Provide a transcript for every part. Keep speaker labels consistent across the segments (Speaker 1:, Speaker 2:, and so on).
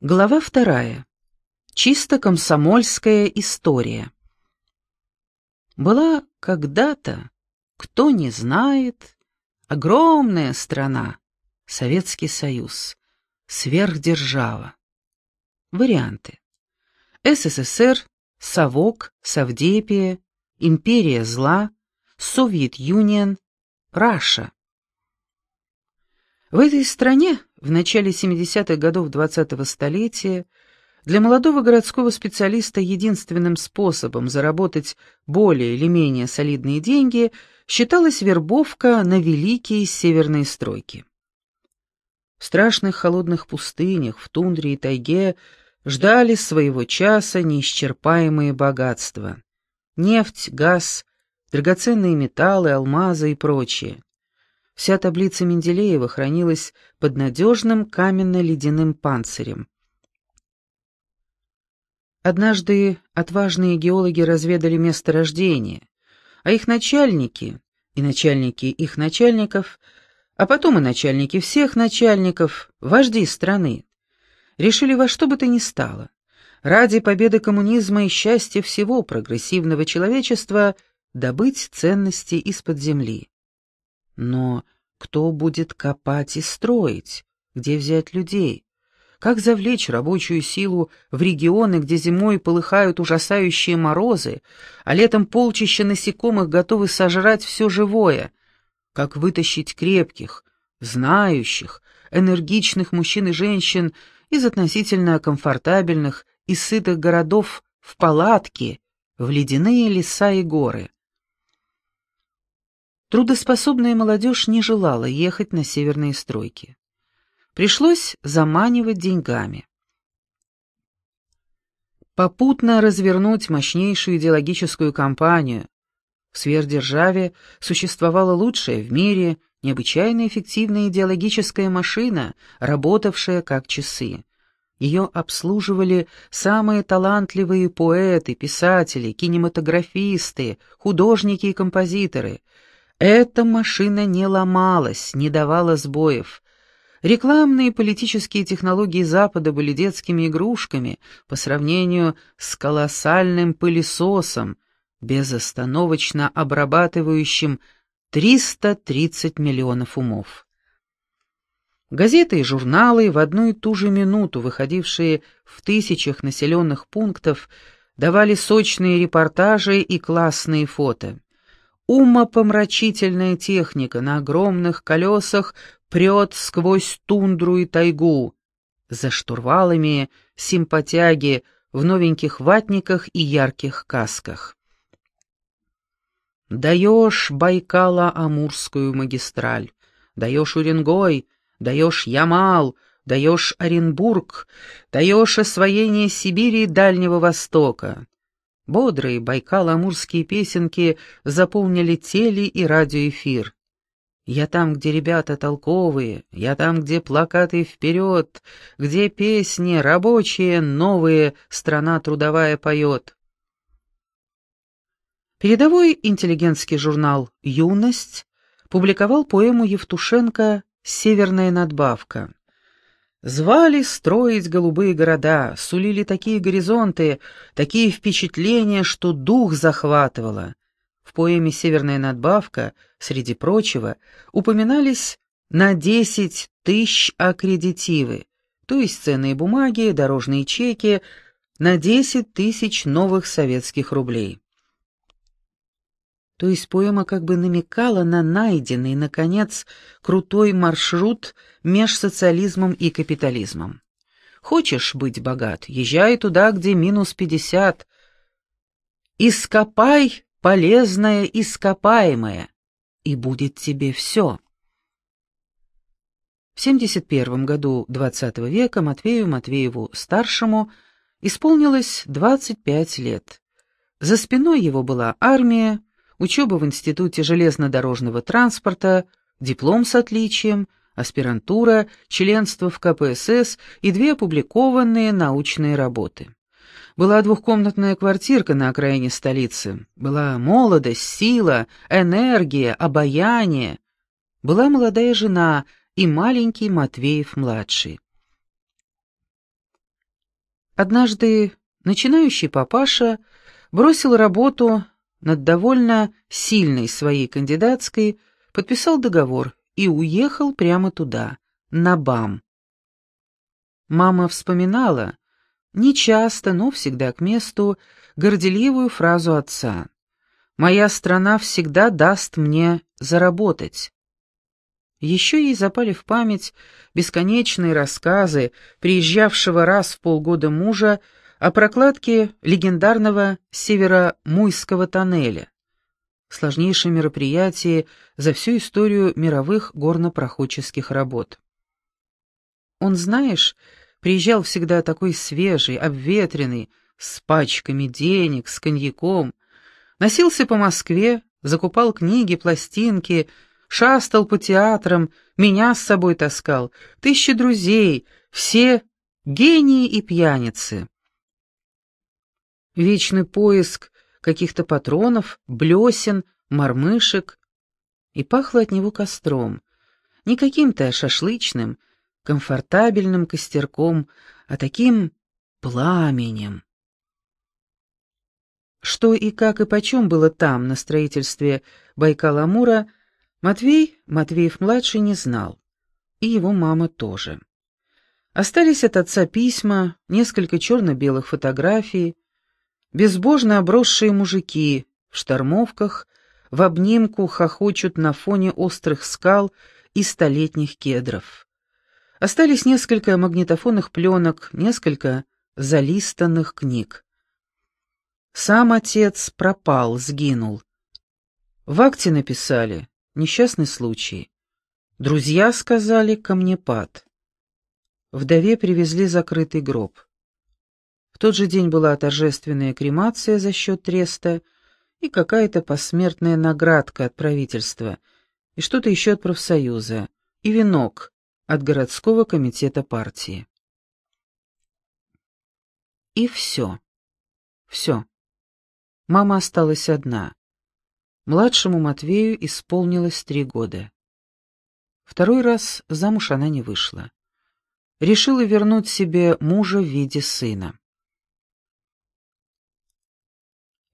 Speaker 1: Глава вторая. Чисто комсомольская история. Была когда-то, кто не знает, огромная страна, Советский Союз, сверхдержава. Варианты. СССР, Совок, Савдепия, Империя зла, Совет-Юнион, Раша. В этой стране в начале 70-х годов 20-го столетия для молодого городского специалиста единственным способом заработать более или менее солидные деньги считалась вербовка на великие северные стройки. В страшных холодных пустынях, в тундре и тайге ждали своего часа неисчерпаемые богатства. Нефть, газ, драгоценные металлы, алмазы и прочее. Вся таблица Менделеева хранилась под надежным каменно-ледяным панцирем. Однажды отважные геологи разведали месторождение, а их начальники и начальники их начальников, а потом и начальники всех начальников, вожди страны, решили во что бы то ни стало, ради победы коммунизма и счастья всего прогрессивного человечества добыть ценности из-под земли. Но кто будет копать и строить? Где взять людей? Как завлечь рабочую силу в регионы, где зимой полыхают ужасающие морозы, а летом полчища насекомых готовы сожрать все живое? Как вытащить крепких, знающих, энергичных мужчин и женщин из относительно комфортабельных и сытых городов в палатки, в ледяные леса и горы? Трудоспособная молодежь не желала ехать на северные стройки. Пришлось заманивать деньгами. Попутно развернуть мощнейшую идеологическую кампанию. В сверхдержаве существовала лучшая в мире, необычайно эффективная идеологическая машина, работавшая как часы. Ее обслуживали самые талантливые поэты, писатели, кинематографисты, художники и композиторы — эта машина не ломалась, не давала сбоев. Рекламные и политические технологии Запада были детскими игрушками по сравнению с колоссальным пылесосом, безостановочно обрабатывающим 330 миллионов умов. Газеты и журналы, в одну и ту же минуту выходившие в тысячах населенных пунктов, давали сочные репортажи и классные фото. Умопомрачительная техника на огромных колесах прет сквозь тундру и тайгу. За штурвалами симпатяги в новеньких ватниках и ярких касках. Даешь Байкало-Амурскую магистраль, даешь Уренгой, даешь Ямал, даешь Оренбург, даешь освоение Сибири и Дальнего Востока. Бодрые байкало-амурские песенки заполнили теле и радиоэфир. Я там, где ребята толковые, я там, где плакаты вперед, где песни рабочие, новые, страна трудовая поет. Передовой интеллигентский журнал «Юность» публиковал поэму Евтушенко «Северная надбавка». Звали строить голубые города, сулили такие горизонты, такие впечатления, что дух захватывало. В поэме «Северная надбавка», среди прочего, упоминались на 10 тысяч аккредитивы, то есть ценные бумаги, дорожные чеки, на 10 тысяч новых советских рублей. То есть поэма как бы намекала на найденный, наконец, крутой маршрут меж социализмом и капитализмом. Хочешь быть богат, езжай туда, где минус пятьдесят. Ископай полезное ископаемое, и будет тебе все. В 71 году XX века Матвею Матвееву-старшему исполнилось 25 лет. За спиной его была армия, учеба в Институте железнодорожного транспорта, диплом с отличием, аспирантура, членство в КПСС и две опубликованные научные работы. Была двухкомнатная квартирка на окраине столицы. Была молодость, сила, энергия, обаяние. Была молодая жена и маленький Матвеев-младший. Однажды начинающий папаша бросил работу над довольно сильной своей кандидатской, подписал договор и уехал прямо туда, на БАМ. Мама вспоминала, не часто, но всегда к месту, горделивую фразу отца. «Моя страна всегда даст мне заработать». Еще ей запали в память бесконечные рассказы приезжавшего раз в полгода мужа о прокладке легендарного Северомуйского тоннеля, сложнейшее мероприятие за всю историю мировых горнопроходческих работ. Он, знаешь, приезжал всегда такой свежий, обветренный, с пачками денег, с коньяком, носился по Москве, закупал книги, пластинки, шастал по театрам, меня с собой таскал, тысячи друзей, все гении и пьяницы. Вечный поиск каких-то патронов, блесен, мормышек. И пахло от него костром. Не каким-то шашлычным, комфортабельным костерком, а таким пламенем. Что и как и почем было там, на строительстве Байкал-Амура, Матвей, Матвеев-младший, не знал. И его мама тоже. Остались от отца письма, несколько черно-белых фотографий, безбожно обросшие мужики в штормовках, в обнимку хохочут на фоне острых скал и столетних кедров. Остались несколько магнитофонных пленок, несколько залистанных книг. Сам отец пропал, сгинул. В акте написали Несчастный случай. Друзья сказали камнепад. Вдове привезли закрытый гроб. Тот же день была торжественная кремация за счет треста и какая-то посмертная наградка от правительства, и что-то еще от профсоюза, и венок от городского комитета партии. И все. Все. Мама осталась одна. Младшему Матвею исполнилось три года. Второй раз замуж она не вышла. Решила вернуть себе мужа в виде сына.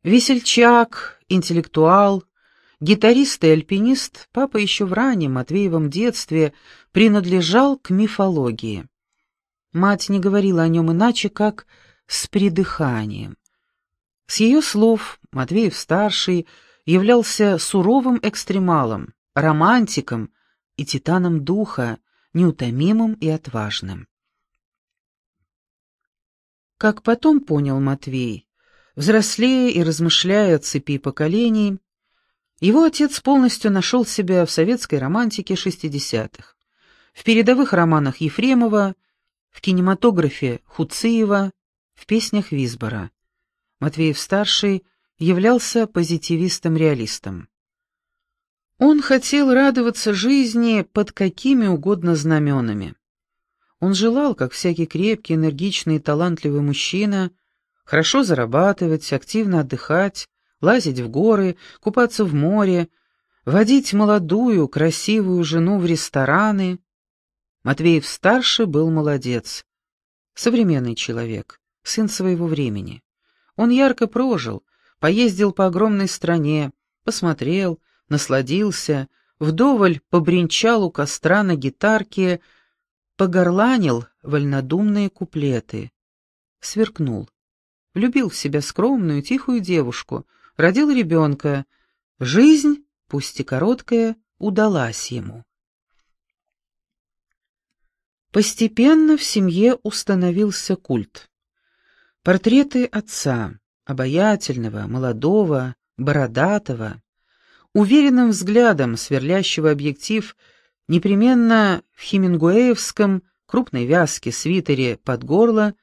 Speaker 1: Весельчак, интеллектуал, гитарист и альпинист, папа еще в раннем Матвеевом детстве принадлежал к мифологии. Мать не говорила о нем иначе, как с придыханием. С ее слов Матвеев-старший — являлся суровым экстремалом, романтиком и титаном духа, неутомимым и отважным. Как потом понял Матвей, взрослея и размышляя о цепи поколений, его отец полностью нашел себя в советской романтике 60-х, в передовых романах Ефремова, в кинематографе Хуциева, в песнях Висбора. Матвеев-старший являлся позитивистом-реалистом. Он хотел радоваться жизни под какими угодно знаменами. Он желал, как всякий крепкий, энергичный и талантливый мужчина, хорошо зарабатывать, активно отдыхать, лазить в горы, купаться в море, водить молодую, красивую жену в рестораны. Матвеев-старший был молодец, современный человек, сын своего времени. Он ярко прожил, поездил по огромной стране, посмотрел, насладился, вдоволь побренчал у костра на гитарке, погорланил вольнодумные куплеты. Сверкнул. Влюбил в себя скромную, тихую девушку, родил ребенка. Жизнь, пусть и короткая, удалась ему. Постепенно в семье установился культ. Портреты отца, обаятельного, молодого, бородатого, уверенным взглядом сверлящего объектив непременно в хемингуэевском крупной вязке свитере под горло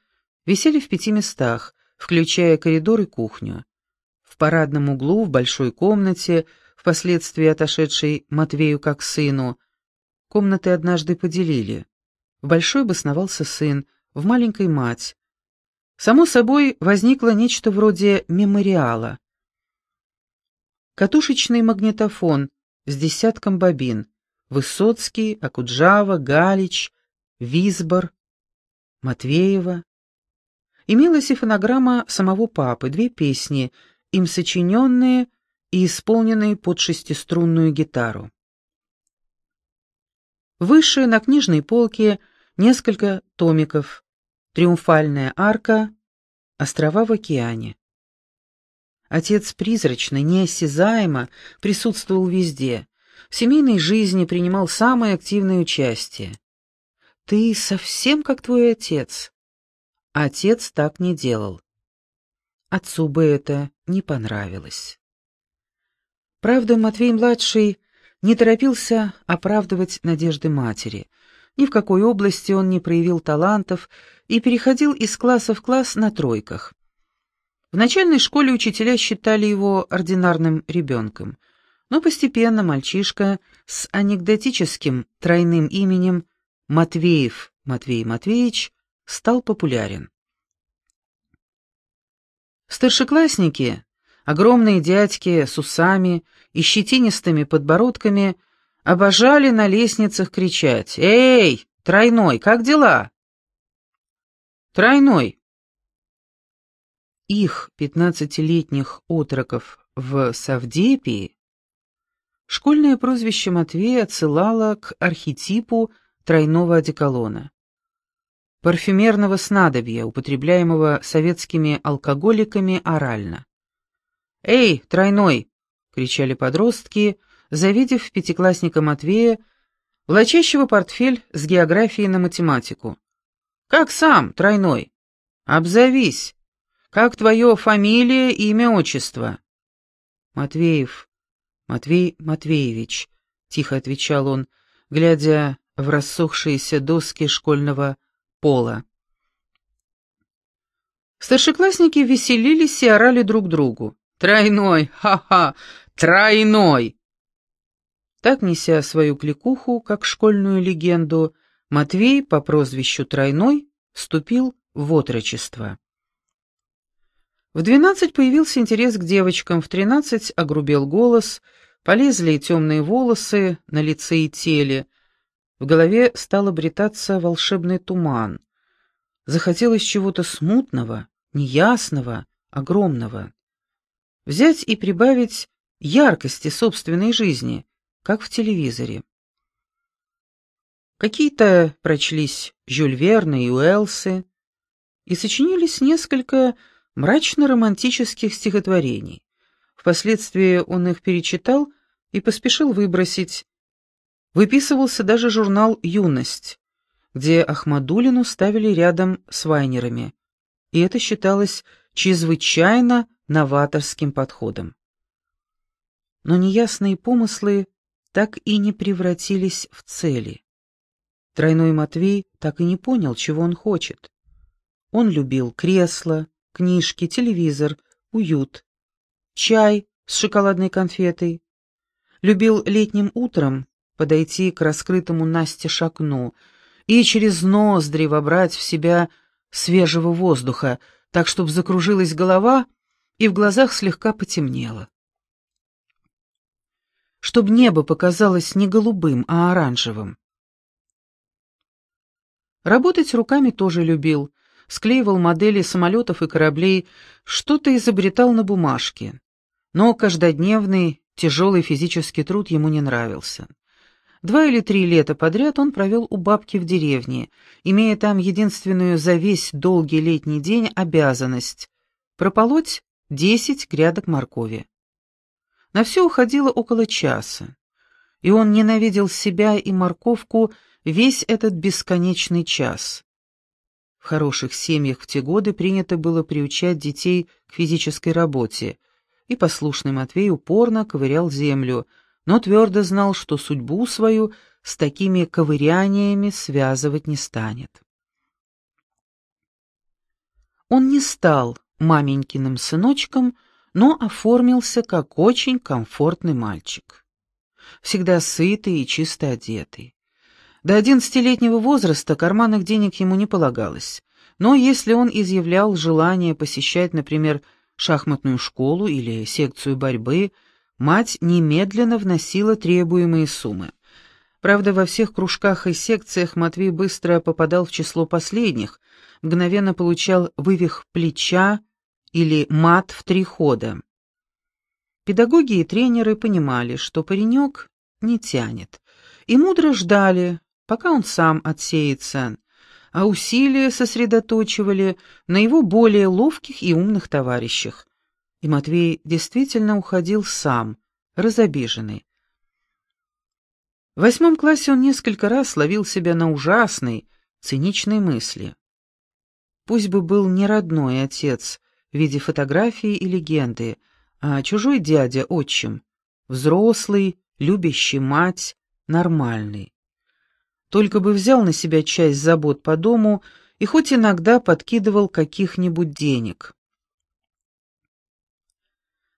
Speaker 1: висели в пяти местах, включая коридор и кухню. В парадном углу, в большой комнате, впоследствии отошедшей Матвею как сыну, комнаты однажды поделили. В большой обосновался сын, в маленькой мать, Само собой, возникло нечто вроде мемориала. Катушечный магнитофон с десятком бобин. Высоцкий, Акуджава, Галич, Висбор, Матвеева. Имелась и фонограмма самого папы, две песни, им сочиненные и исполненные под шестиструнную гитару. Выше на книжной полке несколько томиков «Триумфальная арка», «Острова в океане». Отец призрачно, неосязаемо присутствовал везде, в семейной жизни принимал самое активное участие. «Ты совсем как твой отец». Отец так не делал. Отцу бы это не понравилось. Правда, Матвей-младший не торопился оправдывать надежды матери. Ни в какой области он не проявил талантов и переходил из класса в класс на тройках. В начальной школе учителя считали его ординарным ребенком — но постепенно мальчишка с анекдотическим тройным именем Матвеев Матвей Матвеевич стал популярен. Старшеклассники, огромные дядьки с усами и щетинистыми подбородками, обожали на лестницах кричать «Эй, тройной, как дела?» «Тройной!» Их, пятнадцатилетних отроков в Савдепии, Школьное прозвище Матвея отсылало к архетипу тройного одеколона. Парфюмерного снадобья, употребляемого советскими алкоголиками орально. «Эй, тройной!» — кричали подростки, завидев пятиклассника Матвея, влачащего портфель с географией на математику. «Как сам, тройной? Обзовись! Как твое фамилия, имя, отчество?» Матвеев «Матвей Матвеевич», — тихо отвечал он, глядя в рассохшиеся доски школьного пола. Старшеклассники веселились и орали друг другу. «Тройной! Ха-ха! Тройной!» Так, неся свою кликуху, как школьную легенду, Матвей по прозвищу Тройной вступил в отрочество. В двенадцать появился интерес к девочкам, в тринадцать огрубел голос — Полезли темные волосы на лице и теле. В голове стал обретаться волшебный туман. Захотелось чего-то смутного, неясного, огромного. Взять и прибавить яркости собственной жизни, как в телевизоре. Какие-то прочлись Жюль Верна и Уэлсы, и сочинились несколько мрачно-романтических стихотворений. Впоследствии он их перечитал и поспешил выбросить. Выписывался даже журнал «Юность», где Ахмадулину ставили рядом с Вайнерами, и это считалось чрезвычайно новаторским подходом. Но неясные помыслы так и не превратились в цели. Тройной Матвей так и не понял, чего он хочет. Он любил кресло, книжки, телевизор, уют чай с шоколадной конфетой. Любил летним утром подойти к раскрытому Насте окну и через ноздри вобрать в себя свежего воздуха, так, чтобы закружилась голова и в глазах слегка потемнело. Чтоб небо показалось не голубым, а оранжевым. Работать руками тоже любил, склеивал модели самолетов и кораблей, что-то изобретал на бумажке. Но каждодневный, тяжелый физический труд ему не нравился. Два или три лета подряд он провел у бабки в деревне, имея там единственную за весь долгий летний день обязанность — прополоть десять грядок моркови. На все уходило около часа, и он ненавидел себя и морковку весь этот бесконечный час. В хороших семьях в те годы принято было приучать детей к физической работе — и послушный Матвей упорно ковырял землю, но твердо знал, что судьбу свою с такими ковыряниями связывать не станет. Он не стал маменькиным сыночком, но оформился как очень комфортный мальчик. Всегда сытый и чисто одетый. До одиннадцатилетнего возраста карманных денег ему не полагалось, но если он изъявлял желание посещать, например, шахматную школу или секцию борьбы, мать немедленно вносила требуемые суммы. Правда, во всех кружках и секциях Матвей быстро попадал в число последних, мгновенно получал вывих плеча или мат в три хода. Педагоги и тренеры понимали, что паренек не тянет, и мудро ждали, пока он сам отсеется, а усилия сосредоточивали на его более ловких и умных товарищах. И Матвей действительно уходил сам, разобиженный. В восьмом классе он несколько раз ловил себя на ужасной, циничной мысли. Пусть бы был не родной отец в виде фотографии и легенды, а чужой дядя, отчим, взрослый, любящий мать, нормальный. Только бы взял на себя часть забот по дому и хоть иногда подкидывал каких-нибудь денег.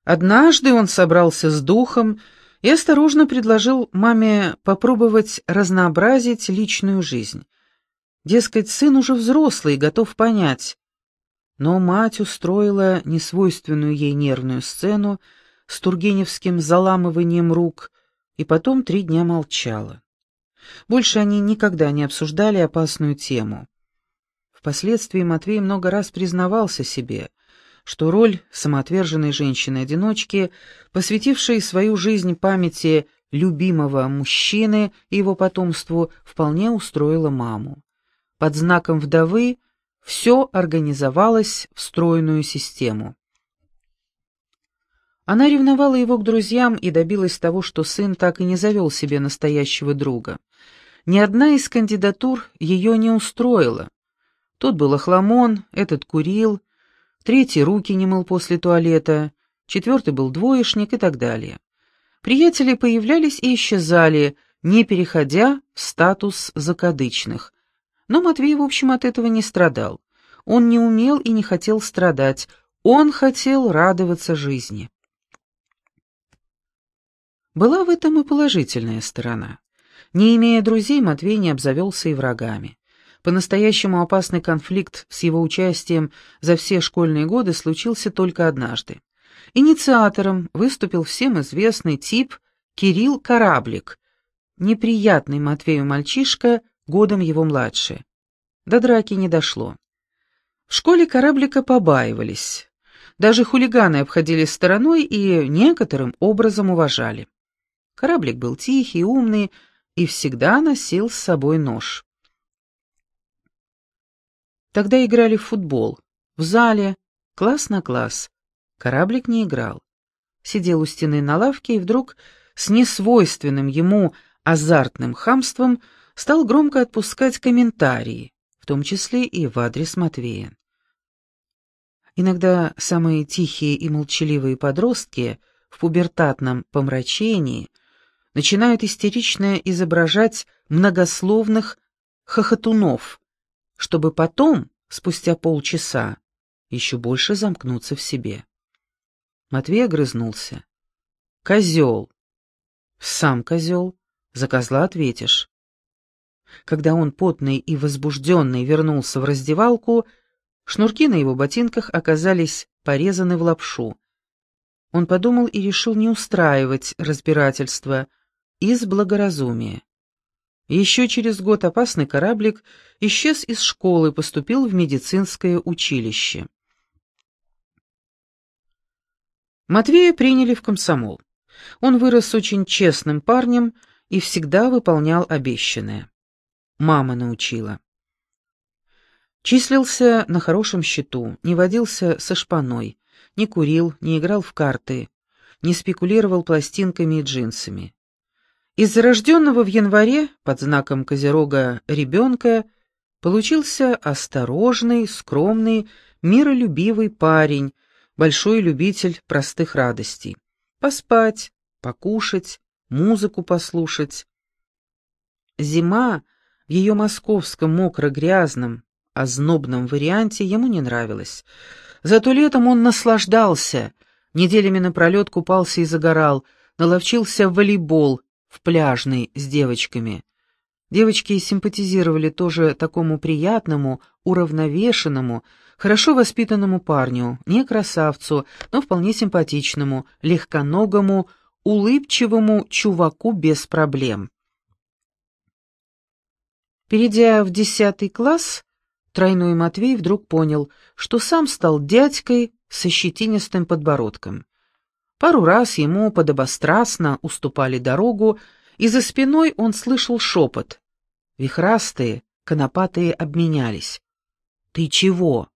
Speaker 1: Однажды он собрался с духом и осторожно предложил маме попробовать разнообразить личную жизнь. Дескать, сын уже взрослый и готов понять. Но мать устроила несвойственную ей нервную сцену с тургеневским заламыванием рук и потом три дня молчала. Больше они никогда не обсуждали опасную тему. Впоследствии Матвей много раз признавался себе, что роль самоотверженной женщины-одиночки, посвятившей свою жизнь памяти любимого мужчины и его потомству, вполне устроила маму. Под знаком вдовы все организовалось в стройную систему. Она ревновала его к друзьям и добилась того, что сын так и не завел себе настоящего друга. Ни одна из кандидатур ее не устроила. Тот был охламон, этот курил, третий руки не мыл после туалета, четвертый был двоечник и так далее. Приятели появлялись и исчезали, не переходя в статус закадычных, но Матвей, в общем, от этого не страдал. Он не умел и не хотел страдать, он хотел радоваться жизни. Была в этом и положительная сторона. Не имея друзей, Матвей не обзавелся и врагами. По-настоящему опасный конфликт с его участием за все школьные годы случился только однажды. Инициатором выступил всем известный тип Кирилл Кораблик, неприятный Матвею мальчишка, годом его младше. До драки не дошло. В школе кораблика побаивались. Даже хулиганы обходили стороной и некоторым образом уважали. Кораблик был тихий, умный и всегда носил с собой нож. Тогда играли в футбол. В зале, класс на класс. Кораблик не играл. Сидел у стены на лавке и вдруг с несвойственным ему азартным хамством стал громко отпускать комментарии, в том числе и в адрес Матвея. Иногда самые тихие и молчаливые подростки в пубертатном помрачении начинают истерично изображать многословных хохотунов, чтобы потом, спустя полчаса, еще больше замкнуться в себе. Матвей огрызнулся. «Козел!» «Сам козел. За козла ответишь. Когда он, потный и возбужденный, вернулся в раздевалку, шнурки на его ботинках оказались порезаны в лапшу. Он подумал и решил не устраивать разбирательства из благоразумия. Еще через год опасный кораблик исчез из школы и поступил в медицинское училище. Матвея приняли в комсомол. Он вырос очень честным парнем и всегда выполнял обещанное. Мама научила. Числился на хорошем счету, не водился со шпаной, не курил, не играл в карты, не спекулировал пластинками и джинсами. Из зарожденного в январе под знаком Козерога ребенка получился осторожный, скромный, миролюбивый парень, большой любитель простых радостей. Поспать, покушать, музыку послушать. Зима в ее московском мокро-грязном, ознобном варианте ему не нравилось. Зато летом он наслаждался, неделями напролет купался и загорал, наловчился в волейбол, в пляжный с девочками. Девочки симпатизировали тоже такому приятному, уравновешенному, хорошо воспитанному парню, не красавцу, но вполне симпатичному, легконогому, улыбчивому чуваку без проблем. Перейдя в десятый класс, Тройной Матвей вдруг понял, что сам стал дядькой со щетинистым подбородком. Пару раз ему подобострастно уступали дорогу, и за спиной он слышал шепот. Вихрастые, конопатые обменялись. «Ты чего?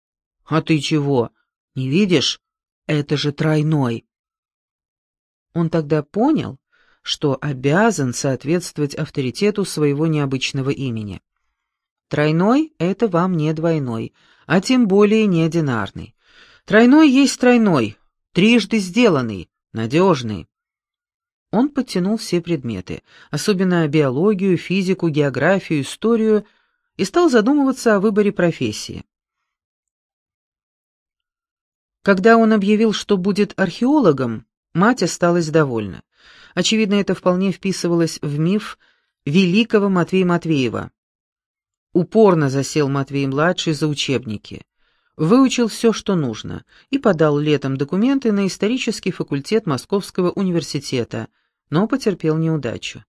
Speaker 1: А ты чего? Не видишь? Это же тройной!» Он тогда понял, что обязан соответствовать авторитету своего необычного имени. Тройной — это вам не двойной, а тем более не одинарный. Тройной есть тройной, трижды сделанный, надежный. Он подтянул все предметы, особенно биологию, физику, географию, историю, и стал задумываться о выборе профессии. Когда он объявил, что будет археологом, мать осталась довольна. Очевидно, это вполне вписывалось в миф великого Матвея Матвеева. Упорно засел Матвей-младший за учебники. Выучил все, что нужно, и подал летом документы на исторический факультет Московского университета, но потерпел неудачу.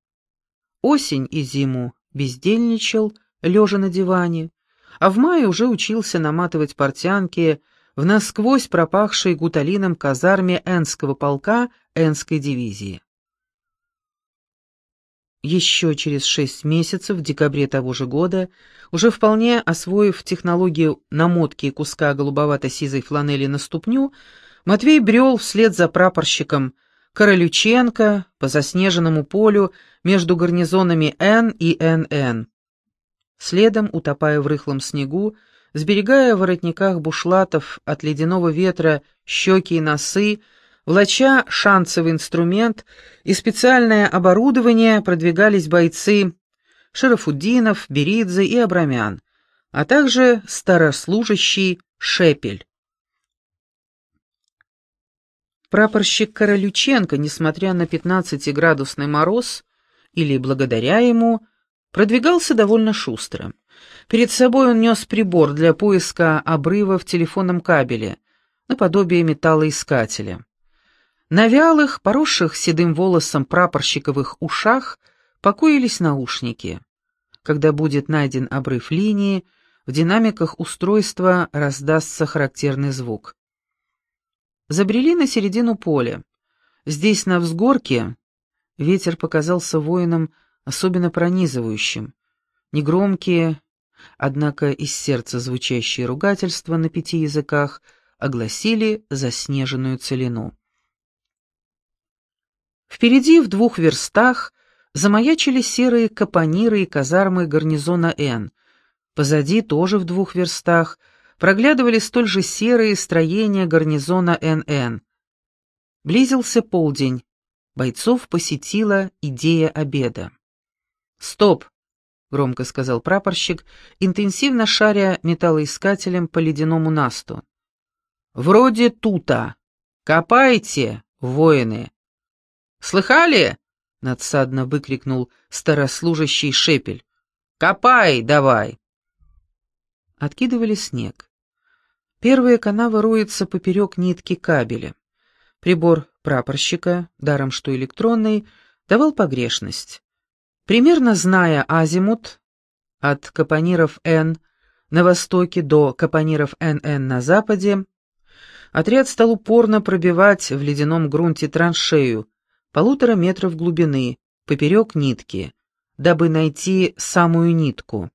Speaker 1: Осень и зиму бездельничал, лежа на диване, а в мае уже учился наматывать портянки в насквозь пропахшей гуталином казарме Энского полка Энской дивизии. Еще через шесть месяцев, в декабре того же года, уже вполне освоив технологию намотки куска голубовато-сизой фланели на ступню, Матвей брел вслед за прапорщиком Королюченко по заснеженному полю между гарнизонами Н и НН. Следом, утопая в рыхлом снегу, сберегая в воротниках бушлатов от ледяного ветра щеки и носы, Влача шансовый инструмент и специальное оборудование продвигались бойцы Шарафуддинов, Беридзе и Абрамян, а также старослужащий Шепель. Прапорщик Королюченко, несмотря на 15-градусный мороз, или благодаря ему, продвигался довольно шустро. Перед собой он нес прибор для поиска обрыва в телефонном кабеле, наподобие металлоискателя. На вялых, поросших седым волосом прапорщиковых ушах покоились наушники. Когда будет найден обрыв линии, в динамиках устройства раздастся характерный звук. Забрели на середину поля. Здесь, на взгорке, ветер показался воинам особенно пронизывающим. Негромкие, однако из сердца звучащие ругательства на пяти языках огласили заснеженную целину. Впереди, в двух верстах, замаячили серые капониры и казармы гарнизона Н. Позади, тоже в двух верстах, проглядывали столь же серые строения гарнизона НН. Близился полдень. Бойцов посетила идея обеда. «Стоп!» — громко сказал прапорщик, интенсивно шаря металлоискателем по ледяному насту. «Вроде тута. Копайте, воины!» Слыхали?» — надсадно выкрикнул старослужащий Шепель. «Копай давай!» Откидывали снег. Первая канава роется поперек нитки кабеля. Прибор прапорщика, даром что электронный, давал погрешность. Примерно зная азимут от капониров Н на востоке до капониров НН на западе, отряд стал упорно пробивать в ледяном грунте траншею, полутора метров глубины, поперек нитки, дабы найти самую нитку.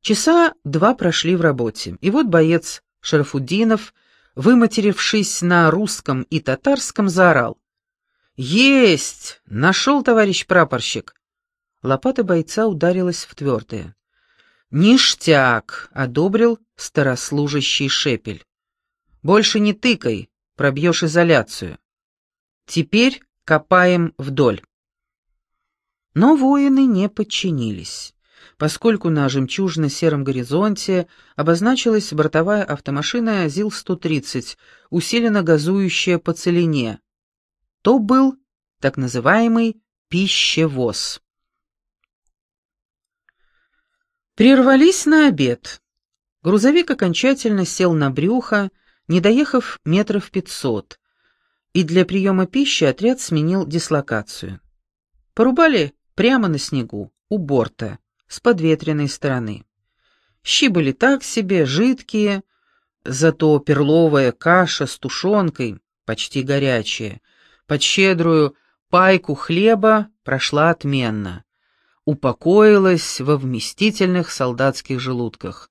Speaker 1: Часа два прошли в работе, и вот боец Шарафуддинов, выматерившись на русском и татарском, заорал. «Есть! Нашел, товарищ прапорщик!» Лопата бойца ударилась в твердое. «Ништяк!» — одобрил старослужащий шепель. «Больше не тыкай, пробьешь изоляцию. Теперь копаем вдоль. Но воины не подчинились, поскольку на жемчужно-сером горизонте обозначилась бортовая автомашина ЗИЛ-130, усиленно газующая по целине. То был так называемый пищевоз. Прервались на обед. Грузовик окончательно сел на брюхо, не доехав метров пятьсот, и для приема пищи отряд сменил дислокацию. Порубали прямо на снегу, у борта, с подветренной стороны. Щи были так себе, жидкие, зато перловая каша с тушенкой, почти горячая, под щедрую пайку хлеба прошла отменно. Упокоилась во вместительных солдатских желудках.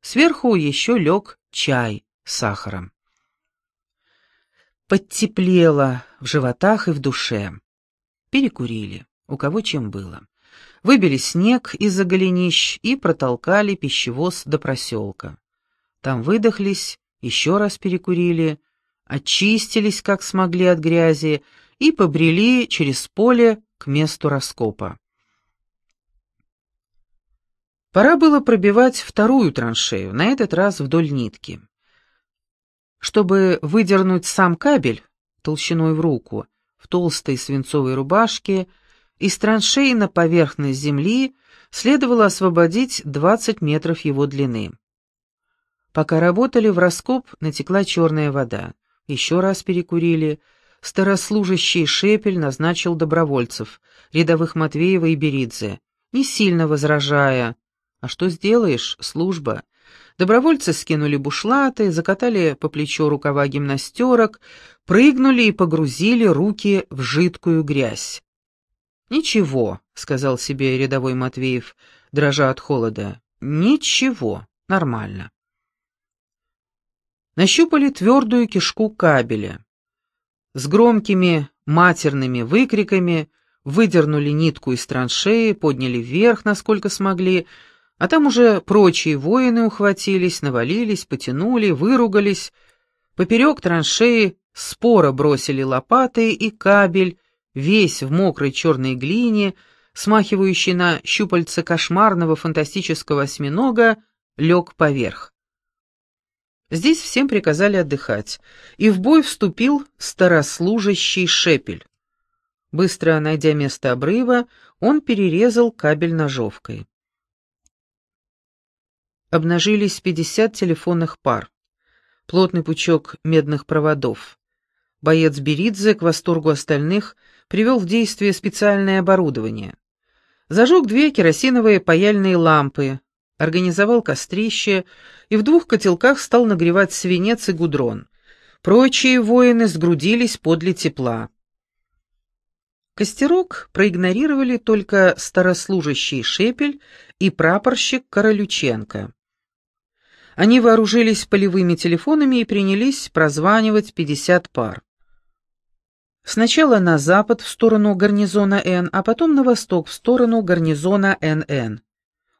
Speaker 1: Сверху еще лег чай с сахаром. Подтеплело в животах и в душе. Перекурили, у кого чем было выбили снег из-за голенищ и протолкали пищевоз до проселка. Там выдохлись, еще раз перекурили, очистились, как смогли от грязи, и побрели через поле к месту раскопа. Пора было пробивать вторую траншею, на этот раз вдоль нитки. Чтобы выдернуть сам кабель толщиной в руку, в толстой свинцовой рубашке, из траншеи на поверхность земли следовало освободить 20 метров его длины. Пока работали, в раскоп натекла черная вода. Еще раз перекурили. Старослужащий Шепель назначил добровольцев, рядовых Матвеева и Беридзе, не сильно возражая. А что сделаешь, служба. Добровольцы скинули бушлаты, закатали по плечо рукава гимнастерок, прыгнули и погрузили руки в жидкую грязь. «Ничего», — сказал себе рядовой Матвеев, дрожа от холода. «Ничего, нормально». Нащупали твердую кишку кабеля. С громкими матерными выкриками выдернули нитку из траншеи, подняли вверх, насколько смогли, а там уже прочие воины ухватились, навалились, потянули, выругались. Поперек траншеи споро бросили лопаты и кабель, весь в мокрой черной глине, смахивающий на щупальца кошмарного фантастического осьминога, лег поверх. Здесь всем приказали отдыхать, и в бой вступил старослужащий шепель. Быстро найдя место обрыва, он перерезал кабель ножовкой. Обнажились пятьдесят телефонных пар, плотный пучок медных проводов. Боец Беридзе, к восторгу остальных, привел в действие специальное оборудование. Зажег две керосиновые паяльные лампы, организовал кострище и в двух котелках стал нагревать свинец и гудрон. Прочие воины сгрудились подле тепла. Костерок проигнорировали только старослужащий Шепель и прапорщик Королюченко. Они вооружились полевыми телефонами и принялись прозванивать 50 пар. Сначала на запад в сторону гарнизона Н, а потом на восток в сторону гарнизона НН.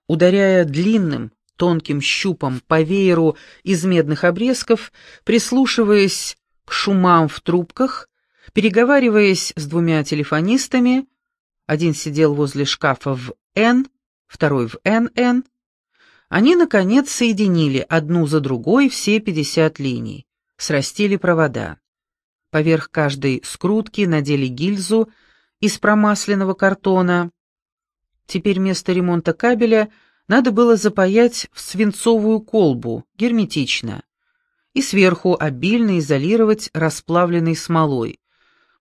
Speaker 1: Ударяя длинным, тонким щупом по вееру из медных обрезков, прислушиваясь к шумам в трубках, переговариваясь с двумя телефонистами, один сидел возле шкафа в Н, второй в НН, они, наконец, соединили одну за другой все 50 линий, срастили провода. Поверх каждой скрутки надели гильзу из промасленного картона. Теперь вместо ремонта кабеля надо было запаять в свинцовую колбу, герметично, и сверху обильно изолировать расплавленной смолой,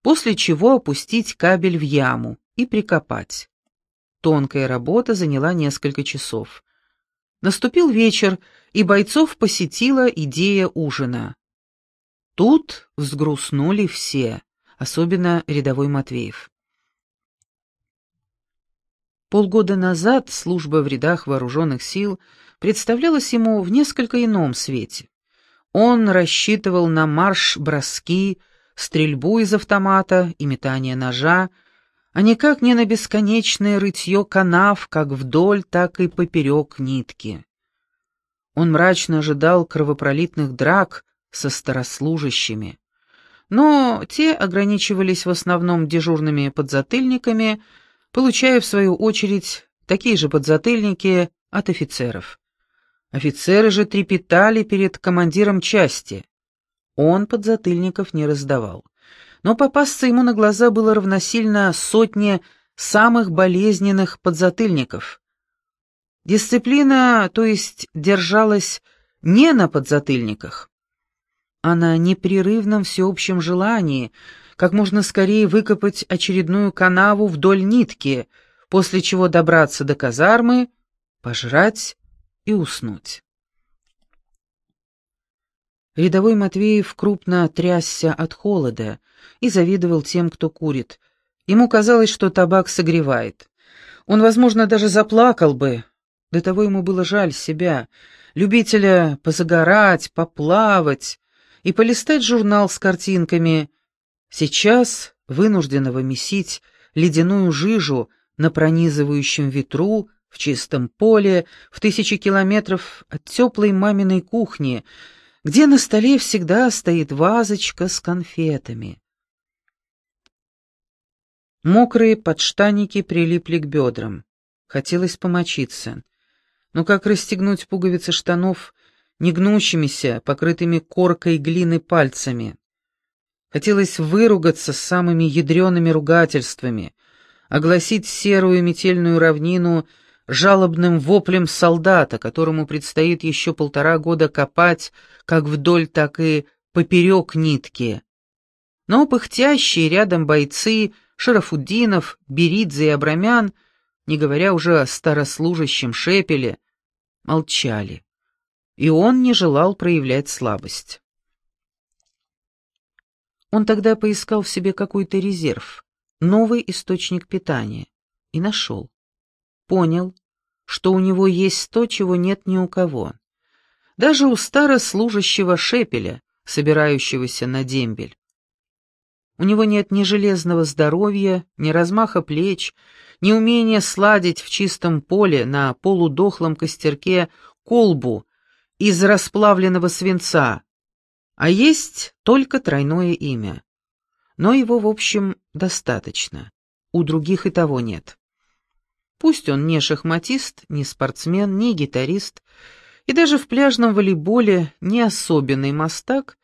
Speaker 1: после чего опустить кабель в яму и прикопать. Тонкая работа заняла несколько часов. Наступил вечер, и бойцов посетила идея ужина. Тут взгрустнули все, особенно рядовой Матвеев. Полгода назад служба в рядах вооруженных сил представлялась ему в несколько ином свете. Он рассчитывал на марш-броски, стрельбу из автомата и метание ножа, а никак не на бесконечное рытье канав как вдоль, так и поперек нитки. Он мрачно ожидал кровопролитных драк со старослужащими. Но те ограничивались в основном дежурными подзатыльниками, получая в свою очередь такие же подзатыльники от офицеров. Офицеры же трепетали перед командиром части. Он подзатыльников не раздавал. Но попасться ему на глаза было равносильно сотне самых болезненных подзатыльников. Дисциплина, то есть, держалась не на подзатыльниках, а на непрерывном всеобщем желании как можно скорее выкопать очередную канаву вдоль нитки, после чего добраться до казармы, пожрать и уснуть. Рядовой Матвеев крупно трясся от холода и завидовал тем, кто курит. Ему казалось, что табак согревает. Он, возможно, даже заплакал бы. До того ему было жаль себя, любителя позагорать, поплавать и полистать журнал с картинками. Сейчас вынужденного месить ледяную жижу на пронизывающем ветру, в чистом поле, в тысячи километров от теплой маминой кухни, где на столе всегда стоит вазочка с конфетами. Мокрые подштаники прилипли к бедрам. Хотелось помочиться. Но как расстегнуть пуговицы штанов негнущимися, покрытыми коркой глины пальцами? Хотелось выругаться с самыми ядреными ругательствами, огласить серую метельную равнину жалобным воплем солдата, которому предстоит еще полтора года копать как вдоль, так и поперек нитки. Но пыхтящие рядом бойцы Шарафуддинов, Беридзе и Абрамян, не говоря уже о старослужащем Шепеле, молчали, и он не желал проявлять слабость. Он тогда поискал в себе какой-то резерв, новый источник питания, и нашел. Понял, что у него есть то, чего нет ни у кого. Даже у старослужащего Шепеля, собирающегося на дембель. У него нет ни железного здоровья, ни размаха плеч, ни умения сладить в чистом поле на полудохлом костерке колбу из расплавленного свинца, а есть только тройное имя. Но его, в общем, достаточно. У других и того нет. Пусть он не шахматист, не спортсмен, не гитарист, и даже в пляжном волейболе не особенный мастак,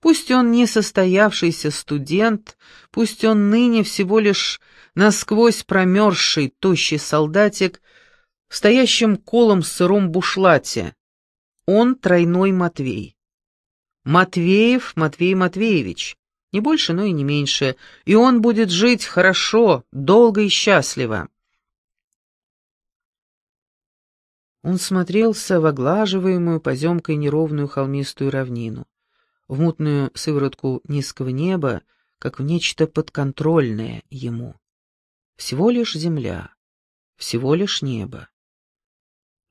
Speaker 1: пусть он не состоявшийся студент, пусть он ныне всего лишь насквозь промерзший тощий солдатик в стоящем колом сыром бушлате, он тройной Матвей. Матвеев Матвей Матвеевич, не больше, но и не меньше, и он будет жить хорошо, долго и счастливо. Он смотрелся в оглаживаемую поземкой неровную холмистую равнину, в мутную сыворотку низкого неба, как в нечто подконтрольное ему. Всего лишь земля, всего лишь небо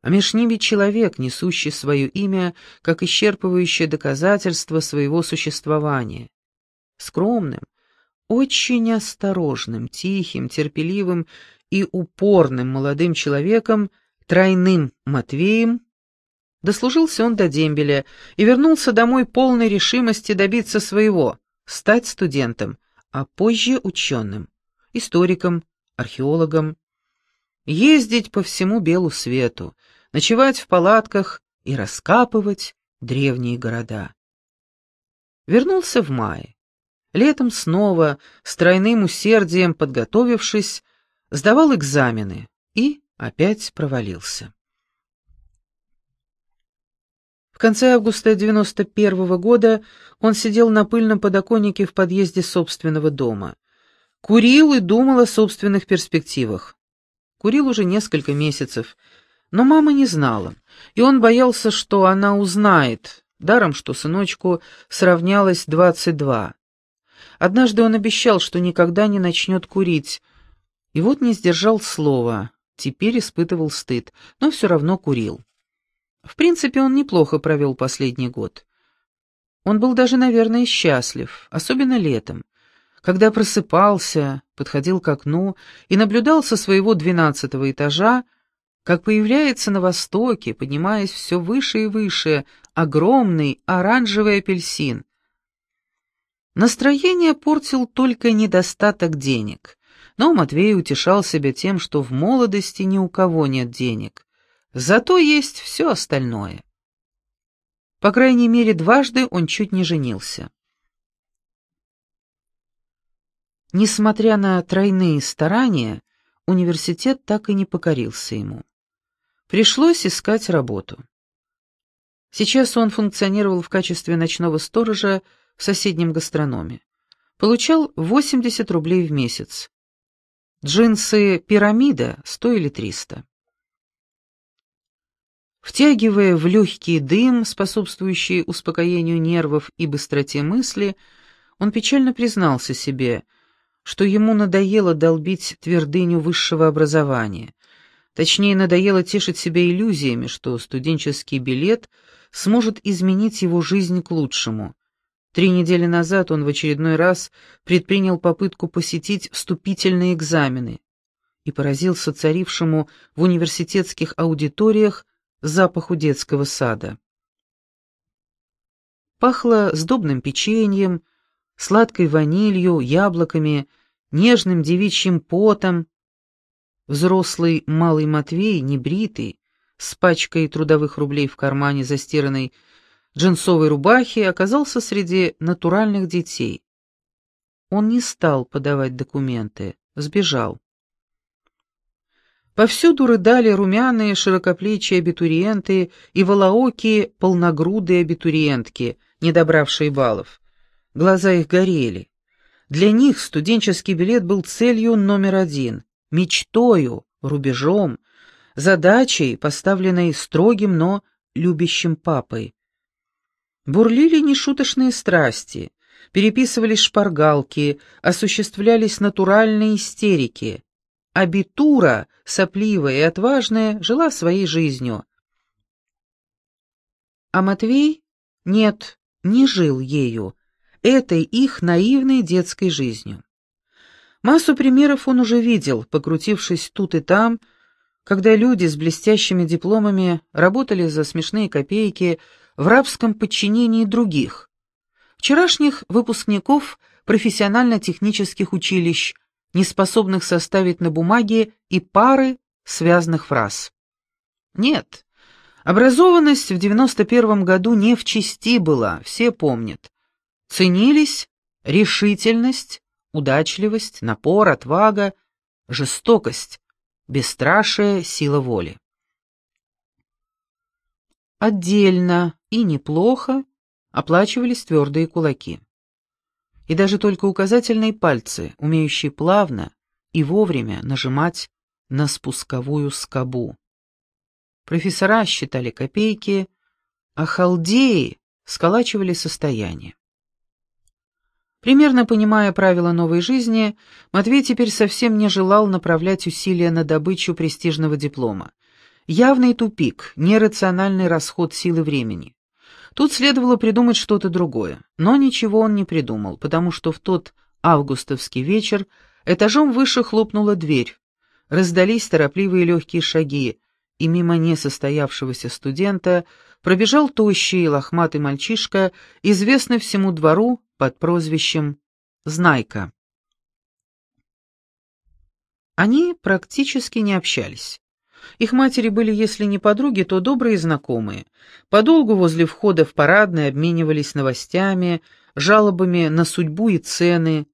Speaker 1: а меж ними человек, несущий свое имя как исчерпывающее доказательство своего существования. Скромным, очень осторожным, тихим, терпеливым и упорным молодым человеком, тройным Матвеем, дослужился он до дембеля и вернулся домой полной решимости добиться своего, стать студентом, а позже ученым, историком, археологом, ездить по всему белу свету, ночевать в палатках и раскапывать древние города. Вернулся в мае. Летом снова, с тройным усердием подготовившись, сдавал экзамены и опять провалился. В конце августа 91 -го года он сидел на пыльном подоконнике в подъезде собственного дома. Курил и думал о собственных перспективах. Курил уже несколько месяцев, но мама не знала, и он боялся, что она узнает, даром что сыночку сравнялось двадцать два. Однажды он обещал, что никогда не начнет курить, и вот не сдержал слова, теперь испытывал стыд, но все равно курил. В принципе, он неплохо провел последний год. Он был даже, наверное, счастлив, особенно летом, когда просыпался, подходил к окну и наблюдал со своего двенадцатого этажа, как появляется на востоке, поднимаясь все выше и выше, огромный оранжевый апельсин. Настроение портил только недостаток денег, но Матвей утешал себя тем, что в молодости ни у кого нет денег, зато есть все остальное. По крайней мере, дважды он чуть не женился. Несмотря на тройные старания, университет так и не покорился ему. Пришлось искать работу. Сейчас он функционировал в качестве ночного сторожа в соседнем гастрономе. Получал 80 рублей в месяц. Джинсы «Пирамида» стоили 300. Втягивая в легкий дым, способствующий успокоению нервов и быстроте мысли, он печально признался себе, что ему надоело долбить твердыню высшего образования. Точнее, надоело тешить себя иллюзиями, что студенческий билет сможет изменить его жизнь к лучшему. Три недели назад он в очередной раз предпринял попытку посетить вступительные экзамены и поразился царившему в университетских аудиториях запаху детского сада. Пахло сдобным печеньем, сладкой ванилью, яблоками, нежным девичьим потом. Взрослый малый Матвей, небритый, с пачкой трудовых рублей в кармане застиранной джинсовой рубахи, оказался среди натуральных детей. Он не стал подавать документы, сбежал. Повсюду рыдали румяные широкоплечие абитуриенты и волоокие полногрудые абитуриентки, не добравшие баллов. Глаза их горели. Для них студенческий билет был целью номер один, мечтою, рубежом, задачей, поставленной строгим, но любящим папой. Бурлили нешуточные страсти, переписывались шпаргалки, осуществлялись натуральные истерики. Абитура, сопливая и отважная, жила своей жизнью. А Матвей? Нет, не жил ею, этой их наивной детской жизнью. Массу примеров он уже видел, покрутившись тут и там, когда люди с блестящими дипломами работали за смешные копейки в рабском подчинении других, вчерашних выпускников профессионально-технических училищ, не способных составить на бумаге и пары связанных фраз. Нет, образованность в 91 году не в чести была, все помнят. Ценились решительность, удачливость, напор, отвага, жестокость, бесстрашие, сила воли. Отдельно и неплохо оплачивались твердые кулаки и даже только указательные пальцы, умеющие плавно и вовремя нажимать на спусковую скобу. Профессора считали копейки, а халдеи сколачивали состояние. Примерно понимая правила новой жизни, Матвей теперь совсем не желал направлять усилия на добычу престижного диплома. Явный тупик, нерациональный расход силы времени. Тут следовало придумать что-то другое, но ничего он не придумал, потому что в тот августовский вечер этажом выше хлопнула дверь. Раздались торопливые легкие шаги, и мимо несостоявшегося студента пробежал тощий лохматый мальчишка, известный всему двору под прозвищем «Знайка». Они практически не общались. Их матери были, если не подруги, то добрые знакомые. Подолгу возле входа в парадное обменивались новостями, жалобами на судьбу и цены.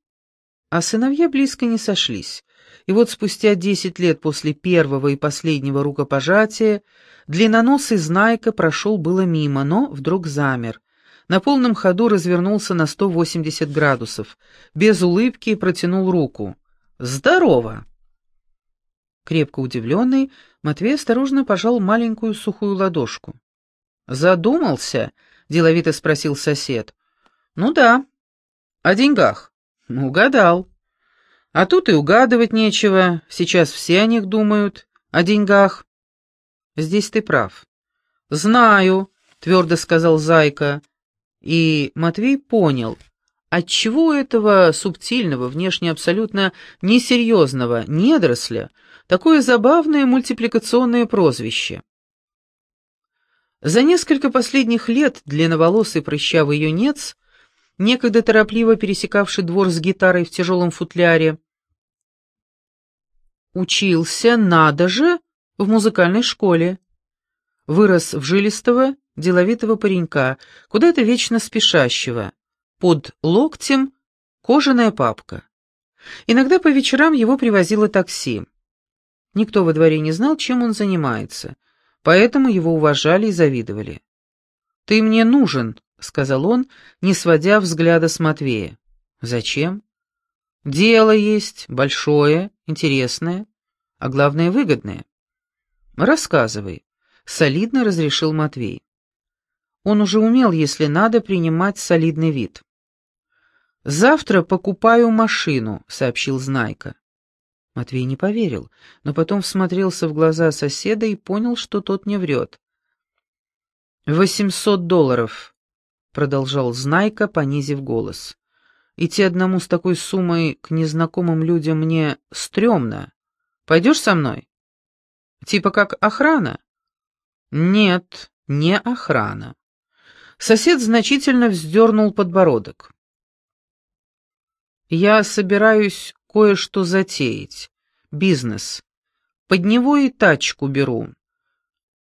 Speaker 1: А сыновья близко не сошлись. И вот спустя десять лет после первого и последнего рукопожатия длинноносый Знайка прошел было мимо, но вдруг замер. На полном ходу развернулся на 180 градусов, без улыбки протянул руку. «Здорово!» Крепко удивленный, Матвей осторожно пожал маленькую сухую ладошку. «Задумался?» — деловито спросил сосед. «Ну да. О деньгах?» «Ну, угадал. А тут и угадывать нечего, сейчас все о них думают, о деньгах». «Здесь ты прав». «Знаю», — твердо сказал Зайка. И Матвей понял, отчего этого субтильного, внешне абсолютно несерьезного недоросля — Такое забавное мультипликационное прозвище. За несколько последних лет длинноволосый прыщавый юнец, некогда торопливо пересекавший двор с гитарой в тяжелом футляре, учился, надо же, в музыкальной школе. Вырос в жилистого, деловитого паренька, куда-то вечно спешащего. Под локтем кожаная папка. Иногда по вечерам его привозило такси. Никто во дворе не знал, чем он занимается, поэтому его уважали и завидовали. «Ты мне нужен», — сказал он, не сводя взгляда с Матвея. «Зачем?» «Дело есть, большое, интересное, а главное, выгодное». «Рассказывай. солидно разрешил Матвей. Он уже умел, если надо, принимать солидный вид. «Завтра покупаю машину», — сообщил Знайка. Матвей не поверил, но потом всмотрелся в глаза соседа и понял, что тот не врет. «Восемьсот долларов», — продолжал Знайка, понизив голос. «Идти одному с такой суммой к незнакомым людям мне стрёмно. Пойдешь со мной? Типа как охрана?» «Нет, не охрана». Сосед значительно вздернул подбородок. «Я собираюсь кое-что затеять. Бизнес. Под него и тачку беру.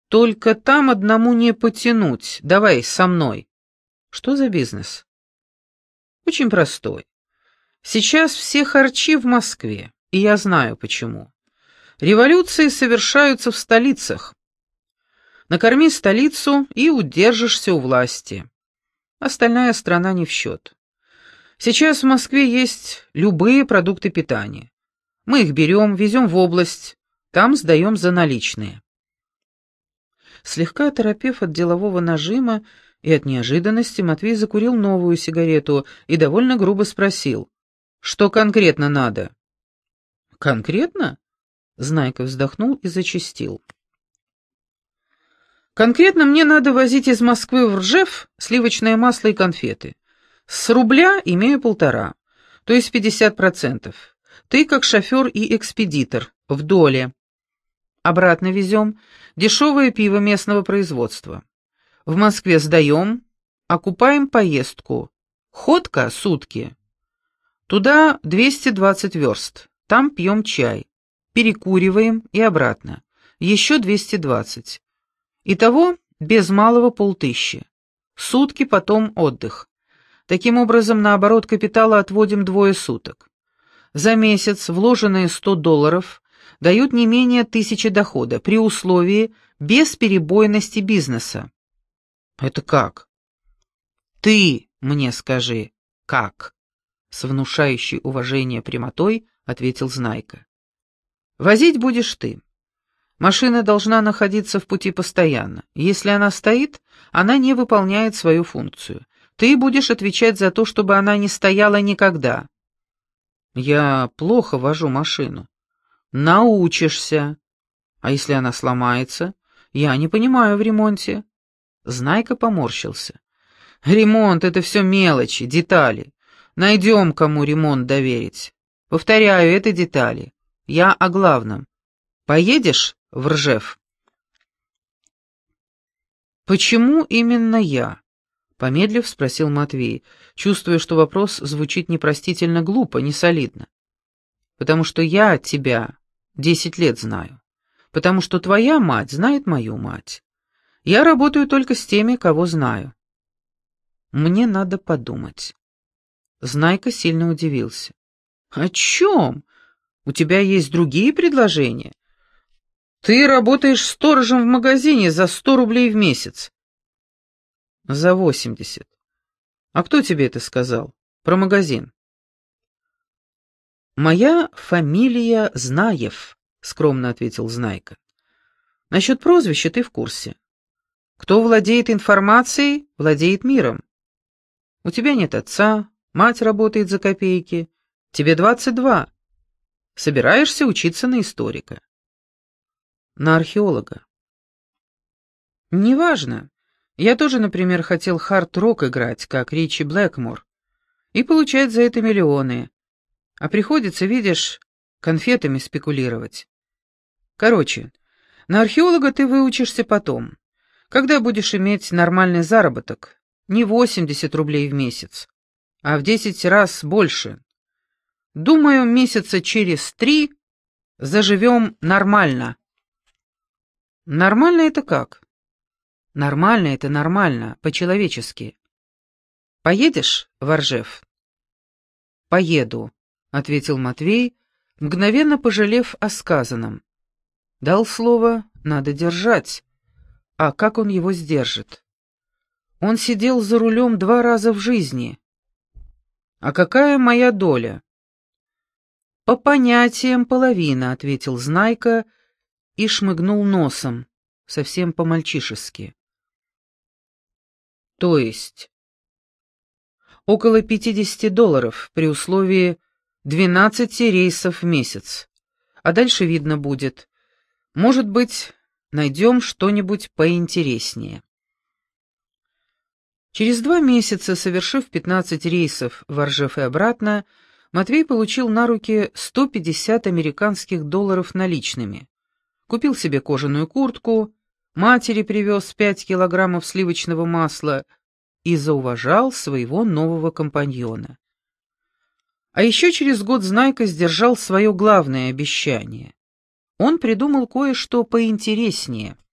Speaker 1: Только там одному не потянуть. Давай со мной». «Что за бизнес?» «Очень простой. Сейчас все харчи в Москве, и я знаю почему. Революции совершаются в столицах. Накорми столицу и удержишься у власти. Остальная страна не в счет. Сейчас в Москве есть любые продукты питания. Мы их берем, везем в область, там сдаем за наличные. Слегка оторопев от делового нажима и от неожиданности, Матвей закурил новую сигарету и довольно грубо спросил, «Что конкретно надо?» «Конкретно?» Знайка вздохнул и зачастил. Конкретно мне надо возить из Москвы в Ржев сливочное масло и конфеты. С рубля имею полтора, то есть пятьдесят процентов. Ты как шофер и экспедитор, в доле. Обратно везем дешевое пиво местного производства. В Москве сдаем, окупаем поездку. Ходка — сутки. Туда 220 верст, там пьем чай. Перекуриваем и обратно. Еще 220. Итого без малого полтыщи. Сутки потом отдых. Таким образом, на оборот капитала отводим двое суток. За месяц вложенные 100 долларов дают не менее тысячи дохода при условии бесперебойности бизнеса. Это как? Ты мне скажи, как? С внушающей уважение прямотой ответил Знайка. Возить будешь ты. Машина должна находиться в пути постоянно. Если она стоит, она не выполняет свою функцию. Ты будешь отвечать за то, чтобы она не стояла никогда. Я плохо вожу машину. Научишься. А если она сломается? Я не понимаю в ремонте. Знайка поморщился. Ремонт — это все мелочи, детали. Найдем, кому ремонт доверить. Повторяю, это детали. Я о главном. Поедешь в Ржев. «Почему именно я?» — помедлив спросил Матвей, чувствуя, что вопрос звучит непростительно глупо, несолидно. «Потому что я тебя десять лет знаю. Потому что твоя мать знает мою мать. Я работаю только с теми, кого знаю. Мне надо подумать». Знайка сильно удивился. «О чем? У тебя есть другие предложения?» Ты работаешь сторожем в магазине за сто рублей в месяц. За восемьдесят. А кто тебе это сказал? Про магазин. Моя фамилия Знаев, скромно ответил Знайка. Насчет прозвища ты в курсе. Кто владеет информацией, владеет миром. У тебя нет отца, мать работает за копейки, тебе двадцать два. Собираешься учиться на историка на археолога. Неважно. Я тоже, например, хотел хард-рок играть, как Ричи Блэкмор, и получать за это миллионы. А приходится, видишь, конфетами спекулировать. Короче, на археолога ты выучишься потом, когда будешь иметь нормальный заработок, не 80 рублей в месяц, а в 10 раз больше. Думаю, месяца через три заживем нормально. Нормально это как? Нормально это нормально, по-человечески. Поедешь, Воржев? Поеду, ответил Матвей, мгновенно пожалев о сказанном. Дал слово, надо держать. А как он его сдержит? Он сидел за рулем два раза в жизни. А какая моя доля? По понятиям половина, ответил Знайка и шмыгнул носом. совсем по-мальчишески. То есть около 50 долларов при условии 12 рейсов в месяц. А дальше видно будет. Может быть, найдем что-нибудь поинтереснее. Через два месяца, совершив 15 рейсов в Оржев и обратно, Матвей получил на руки 150 американских долларов наличными. Купил себе кожаную куртку, матери привез 5 килограммов сливочного масла и зауважал своего нового компаньона. А еще через год Знайка сдержал свое главное обещание. Он придумал кое-что поинтереснее —